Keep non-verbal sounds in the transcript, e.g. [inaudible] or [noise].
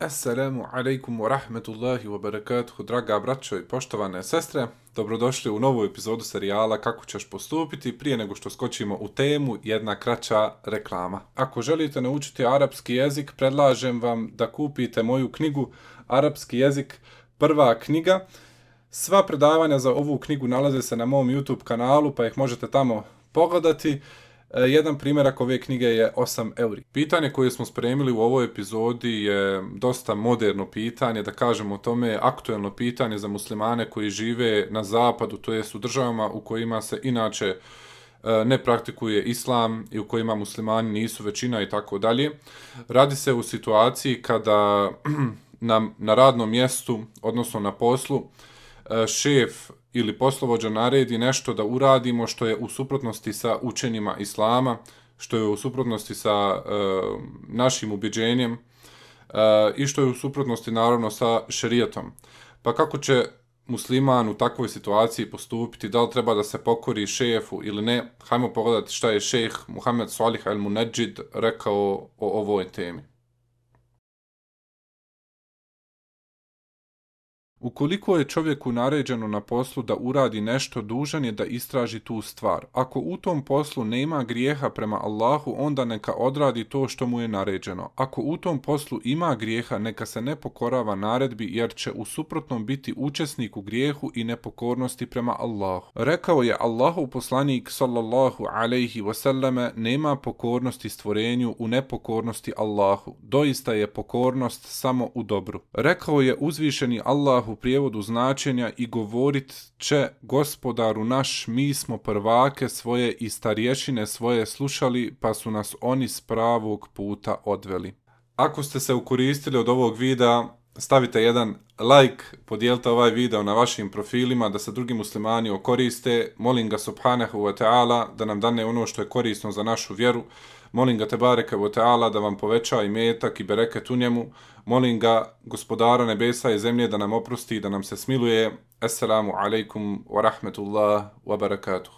Assalamu alaikum wa rahmetullahi wa barakatuhu, draga braćo i poštovane sestre. Dobrodošli u novu epizodu serijala Kako ćeš postupiti. Prije nego što skočimo u temu, jedna kraća reklama. Ako želite naučiti arapski jezik, predlažem vam da kupite moju knjigu Arapski jezik, prva knjiga. Sva predavanja za ovu knjigu nalaze se na mom YouTube kanalu, pa ih možete tamo pogledati. E, jedan primjerak ove knjige je 8 euri. Pitanje koje smo spremili u ovoj epizodi je dosta moderno pitanje, da kažemo tome aktuelno pitanje za muslimane koji žive na zapadu, to jest u državama u kojima se inače e, ne praktikuje islam i u kojima muslimani nisu većina i tako dalje. Radi se u situaciji kada [clears throat] na, na radnom mjestu, odnosno na poslu, e, šef ili poslovođa naredi nešto da uradimo što je u suprotnosti sa učenjima islama, što je u suprotnosti sa e, našim ubeđenjem e, i što je u suprotnosti naravno sa šerijatom. Pa kako će musliman u takvoj situaciji postupiti, da li treba da se pokori šefu ili ne, hajmo pogledati šta je šejh Muhammed Salih al-Munajid rekao o ovoj temi. Ukoliko je čovjeku naređeno na poslu da uradi nešto, dužan je da istraži tu stvar. Ako u tom poslu nema grijeha prema Allahu, onda neka odradi to što mu je naređeno. Ako u tom poslu ima grijeha, neka se ne pokorava naredbi, jer će u suprotnom biti učesnik u grijehu i nepokornosti prema Allahu. Rekao je Allahu poslanik sallallahu alaihi wasallame, nema pokornosti stvorenju u nepokornosti Allahu. Doista je pokornost samo u dobru. Rekao je uzvišeni Allahu u prijevodu značenja i govorit će gospodaru naš, mi smo prvake svoje i starješine svoje slušali, pa su nas oni s pravog puta odveli. Ako ste se ukoristili od ovog videa, stavite jedan like, podijelite ovaj video na vašim profilima da se drugi muslimani okoriste. Molim ga subhanahu wa ta'ala da nam dane ono što je korisno za našu vjeru. Molim ga tebareke wa ta'ala da vam poveća i metak i bereket u njemu. Molim ga gospodara nebesa i zemlje da nam oprosti i da nam se smiluje. Assalamu alaikum wa rahmetullah wa barakatuh.